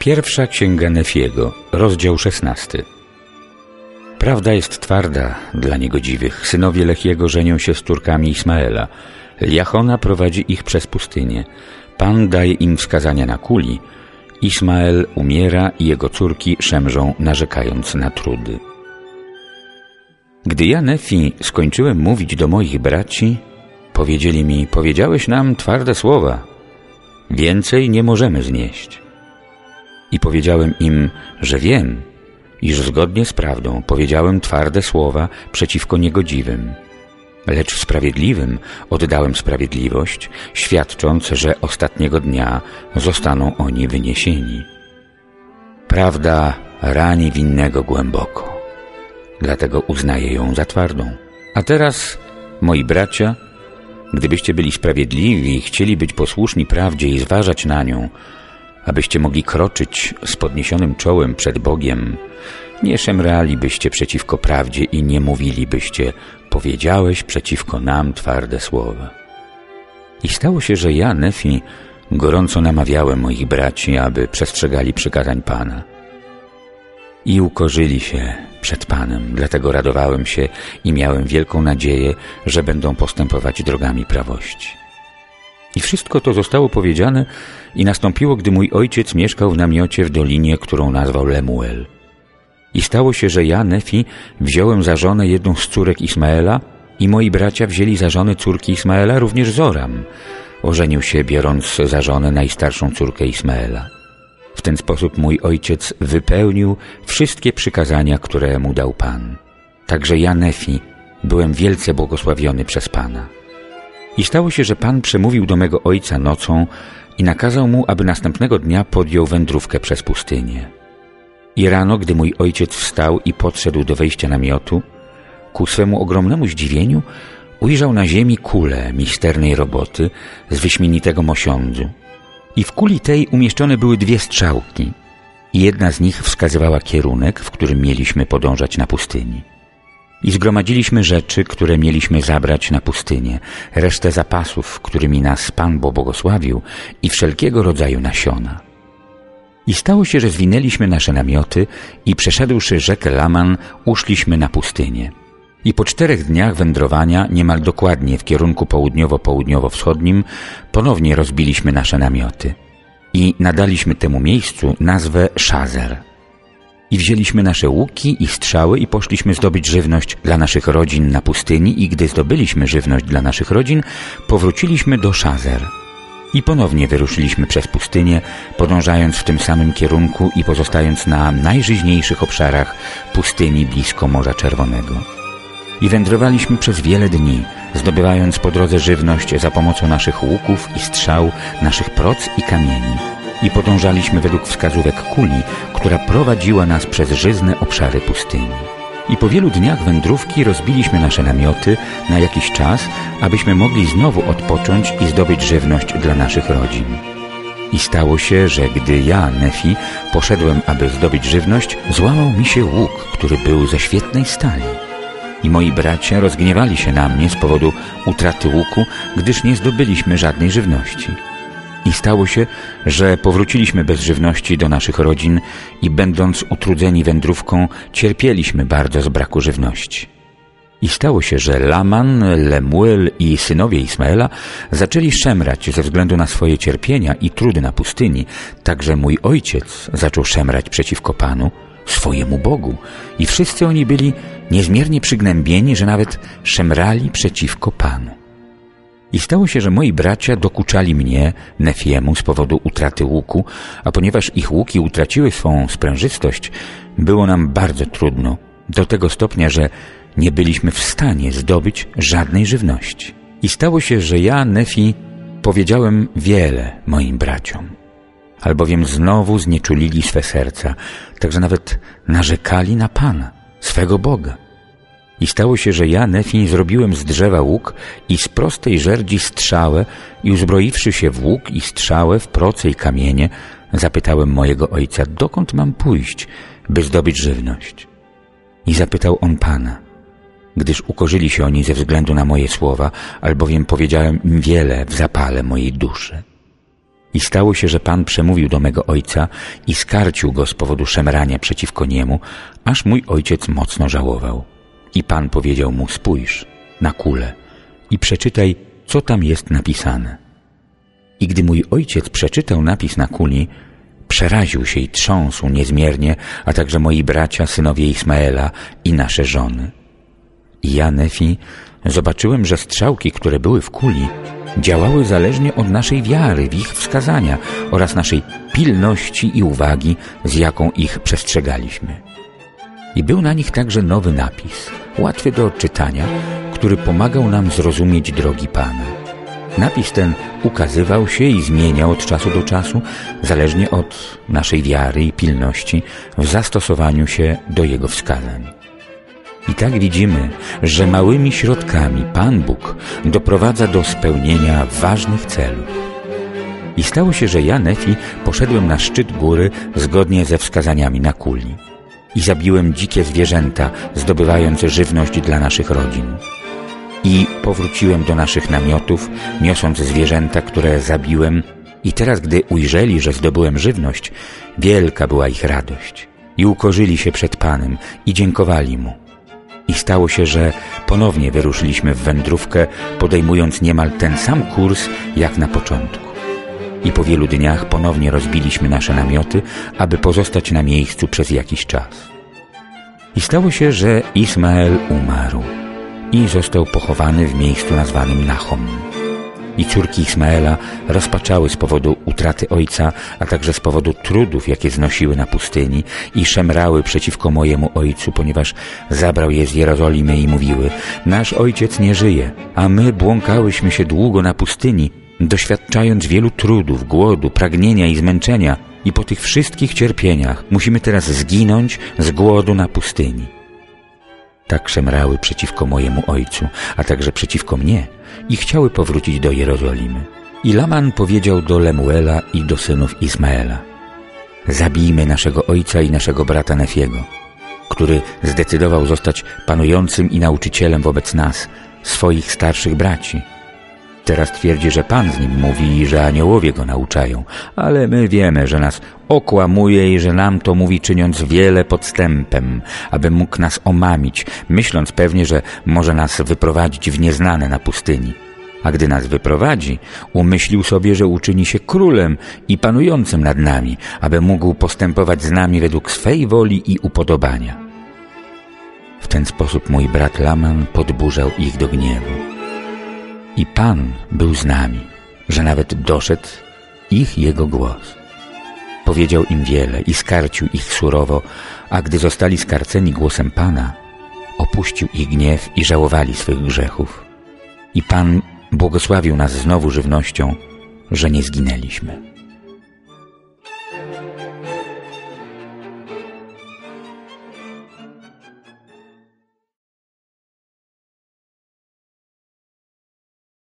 Pierwsza księga Nefiego, rozdział szesnasty. Prawda jest twarda dla niegodziwych. Synowie Lechiego żenią się z córkami Ismaela. Jachona prowadzi ich przez pustynię. Pan daje im wskazania na kuli. Ismael umiera i jego córki szemrzą, narzekając na trudy. Gdy ja, Nefi, skończyłem mówić do moich braci, powiedzieli mi, powiedziałeś nam twarde słowa. Więcej nie możemy znieść. I powiedziałem im, że wiem, iż zgodnie z prawdą powiedziałem twarde słowa przeciwko niegodziwym. Lecz sprawiedliwym oddałem sprawiedliwość, świadcząc, że ostatniego dnia zostaną oni wyniesieni. Prawda rani winnego głęboko, dlatego uznaję ją za twardą. A teraz, moi bracia, gdybyście byli sprawiedliwi i chcieli być posłuszni prawdzie i zważać na nią, abyście mogli kroczyć z podniesionym czołem przed Bogiem, nie szemralibyście przeciwko prawdzie i nie mówilibyście, powiedziałeś przeciwko nam twarde słowa. I stało się, że ja, Nefi, gorąco namawiałem moich braci, aby przestrzegali przykazań Pana. I ukorzyli się przed Panem, dlatego radowałem się i miałem wielką nadzieję, że będą postępować drogami prawości. I wszystko to zostało powiedziane i nastąpiło, gdy mój ojciec mieszkał w namiocie w dolinie, którą nazwał Lemuel. I stało się, że ja, Nefi, wziąłem za żonę jedną z córek Ismaela i moi bracia wzięli za żonę córki Ismaela również Zoram. Ożenił się, biorąc za żonę najstarszą córkę Ismaela. W ten sposób mój ojciec wypełnił wszystkie przykazania, które mu dał Pan. Także ja, Nefi, byłem wielce błogosławiony przez Pana. I stało się, że Pan przemówił do mego ojca nocą i nakazał mu, aby następnego dnia podjął wędrówkę przez pustynię. I rano, gdy mój ojciec wstał i podszedł do wejścia namiotu, ku swemu ogromnemu zdziwieniu ujrzał na ziemi kulę misternej roboty z wyśmienitego mosiądzu. I w kuli tej umieszczone były dwie strzałki. I jedna z nich wskazywała kierunek, w którym mieliśmy podążać na pustyni. I zgromadziliśmy rzeczy, które mieliśmy zabrać na pustynię, resztę zapasów, którymi nas Pan błogosławił i wszelkiego rodzaju nasiona. I stało się, że zwinęliśmy nasze namioty i przeszedłszy rzekę Laman, uszliśmy na pustynię. I po czterech dniach wędrowania, niemal dokładnie w kierunku południowo-południowo-wschodnim, ponownie rozbiliśmy nasze namioty. I nadaliśmy temu miejscu nazwę Szazer. I wzięliśmy nasze łuki i strzały i poszliśmy zdobyć żywność dla naszych rodzin na pustyni i gdy zdobyliśmy żywność dla naszych rodzin, powróciliśmy do Szazer. I ponownie wyruszyliśmy przez pustynię, podążając w tym samym kierunku i pozostając na najżyźniejszych obszarach pustyni blisko Morza Czerwonego. I wędrowaliśmy przez wiele dni, zdobywając po drodze żywność za pomocą naszych łuków i strzał, naszych proc i kamieni. I podążaliśmy według wskazówek kuli, która prowadziła nas przez żyzne obszary pustyni. I po wielu dniach wędrówki rozbiliśmy nasze namioty na jakiś czas, abyśmy mogli znowu odpocząć i zdobyć żywność dla naszych rodzin. I stało się, że gdy ja, Nefi, poszedłem, aby zdobyć żywność, złamał mi się łuk, który był ze świetnej stali. I moi bracia rozgniewali się na mnie z powodu utraty łuku, gdyż nie zdobyliśmy żadnej żywności. I stało się, że powróciliśmy bez żywności do naszych rodzin i będąc utrudzeni wędrówką, cierpieliśmy bardzo z braku żywności. I stało się, że Laman, Lemuel i synowie Ismaela zaczęli szemrać ze względu na swoje cierpienia i trudy na pustyni, także mój ojciec zaczął szemrać przeciwko Panu, swojemu Bogu i wszyscy oni byli niezmiernie przygnębieni, że nawet szemrali przeciwko Panu. I stało się, że moi bracia dokuczali mnie, Nefiemu, z powodu utraty łuku, a ponieważ ich łuki utraciły swą sprężystość, było nam bardzo trudno, do tego stopnia, że nie byliśmy w stanie zdobyć żadnej żywności. I stało się, że ja, Nefi, powiedziałem wiele moim braciom, albowiem znowu znieczulili swe serca, także nawet narzekali na Pana, swego Boga. I stało się, że ja, Nefi, zrobiłem z drzewa łuk i z prostej żerdzi strzałę i uzbroiwszy się w łuk i strzałę, w proce i kamienie, zapytałem mojego ojca, dokąd mam pójść, by zdobyć żywność. I zapytał on Pana, gdyż ukorzyli się oni ze względu na moje słowa, albowiem powiedziałem im wiele w zapale mojej duszy. I stało się, że Pan przemówił do mego ojca i skarcił go z powodu szemrania przeciwko niemu, aż mój ojciec mocno żałował. I Pan powiedział mu, spójrz na kulę i przeczytaj, co tam jest napisane. I gdy mój ojciec przeczytał napis na kuli, przeraził się i trząsł niezmiernie, a także moi bracia, synowie Ismaela i nasze żony. I ja, Nefi, zobaczyłem, że strzałki, które były w kuli, działały zależnie od naszej wiary w ich wskazania oraz naszej pilności i uwagi, z jaką ich przestrzegaliśmy. I był na nich także nowy napis, łatwy do odczytania, który pomagał nam zrozumieć drogi Pana. Napis ten ukazywał się i zmieniał od czasu do czasu, zależnie od naszej wiary i pilności w zastosowaniu się do jego wskazań. I tak widzimy, że małymi środkami Pan Bóg doprowadza do spełnienia ważnych celów. I stało się, że ja, Nefi, poszedłem na szczyt góry zgodnie ze wskazaniami na kuli. I zabiłem dzikie zwierzęta, zdobywając żywność dla naszych rodzin. I powróciłem do naszych namiotów, niosąc zwierzęta, które zabiłem, i teraz, gdy ujrzeli, że zdobyłem żywność, wielka była ich radość. I ukorzyli się przed Panem i dziękowali Mu. I stało się, że ponownie wyruszyliśmy w wędrówkę, podejmując niemal ten sam kurs jak na początku. I po wielu dniach ponownie rozbiliśmy nasze namioty, aby pozostać na miejscu przez jakiś czas. I stało się, że Ismael umarł i został pochowany w miejscu nazwanym Nachom. I córki Ismaela rozpaczały z powodu utraty ojca, a także z powodu trudów, jakie znosiły na pustyni i szemrały przeciwko mojemu ojcu, ponieważ zabrał je z Jerozolimy i mówiły Nasz ojciec nie żyje, a my błąkałyśmy się długo na pustyni, doświadczając wielu trudów, głodu, pragnienia i zmęczenia i po tych wszystkich cierpieniach musimy teraz zginąć z głodu na pustyni. Tak szemrały przeciwko mojemu ojcu, a także przeciwko mnie i chciały powrócić do Jerozolimy. I Laman powiedział do Lemuela i do synów Ismaela Zabijmy naszego ojca i naszego brata Nefiego, który zdecydował zostać panującym i nauczycielem wobec nas, swoich starszych braci, Teraz twierdzi, że Pan z nim mówi i że aniołowie go nauczają, ale my wiemy, że nas okłamuje i że nam to mówi czyniąc wiele podstępem, aby mógł nas omamić, myśląc pewnie, że może nas wyprowadzić w nieznane na pustyni. A gdy nas wyprowadzi, umyślił sobie, że uczyni się królem i panującym nad nami, aby mógł postępować z nami według swej woli i upodobania. W ten sposób mój brat Laman podburzał ich do gniewu. I Pan był z nami, że nawet doszedł ich Jego głos. Powiedział im wiele i skarcił ich surowo, a gdy zostali skarceni głosem Pana, opuścił ich gniew i żałowali swych grzechów. I Pan błogosławił nas znowu żywnością, że nie zginęliśmy.